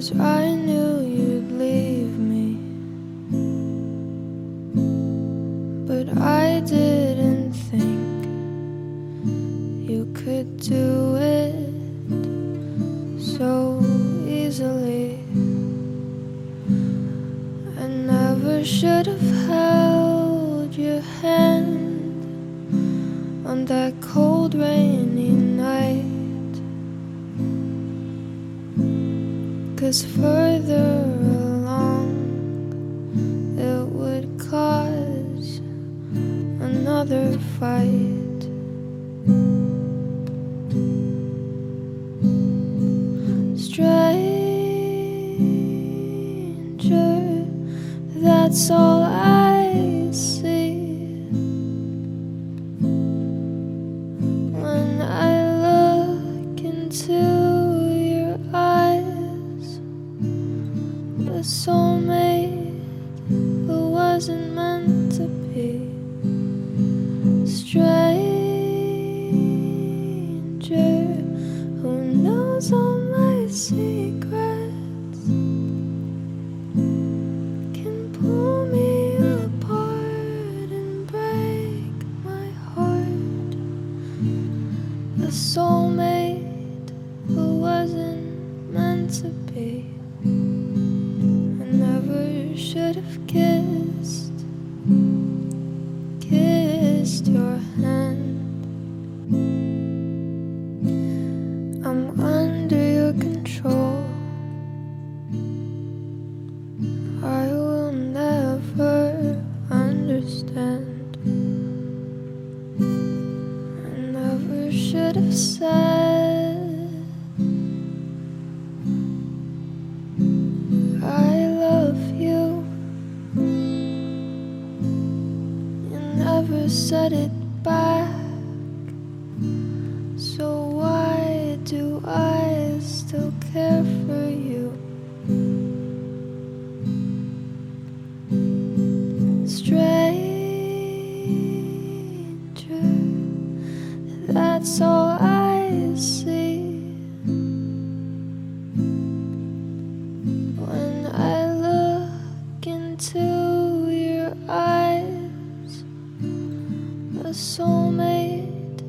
Cause I knew you'd leave me. But I didn't think you could do it so easily. I never should have held your hand on that cold, rainy Cause further along, it would cause another fight. Stranger, that's all soulmate who wasn't meant to be. Stranger who knows all my secrets can pull me apart and break my heart. A soulmate who wasn't meant to be. Should have kissed, kissed your hand. I'm under your control. I will never understand. I never should have said never said it back. So why do I still care for you? Stranger, that's all I see. Soulmate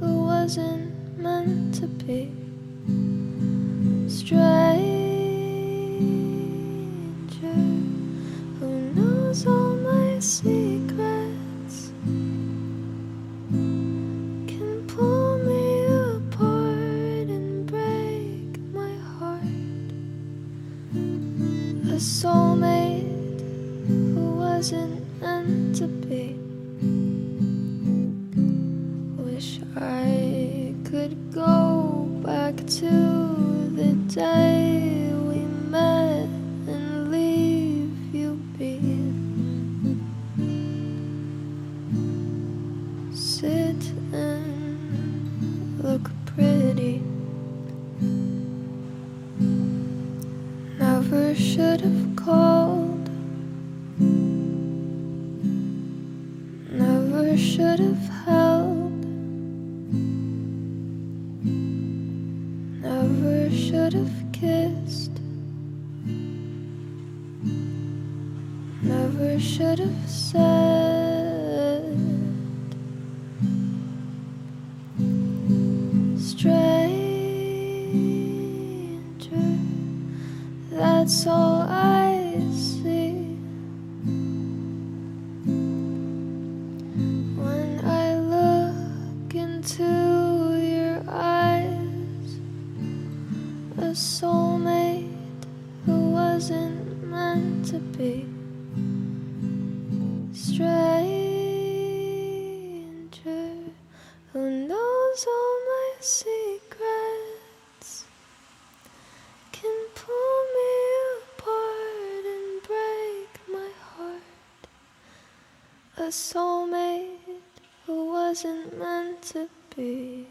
who wasn't meant to be. Stranger who knows all my secrets can pull me apart and break my heart. A soulmate who wasn't meant to be. Could go back to the day we met and leave you be. Sit and look pretty. Never should have called. Never should have should have kissed. Never should have said. Stranger, that's all I see. When I look into be. Stranger who knows all my secrets can pull me apart and break my heart. A soulmate who wasn't meant to be.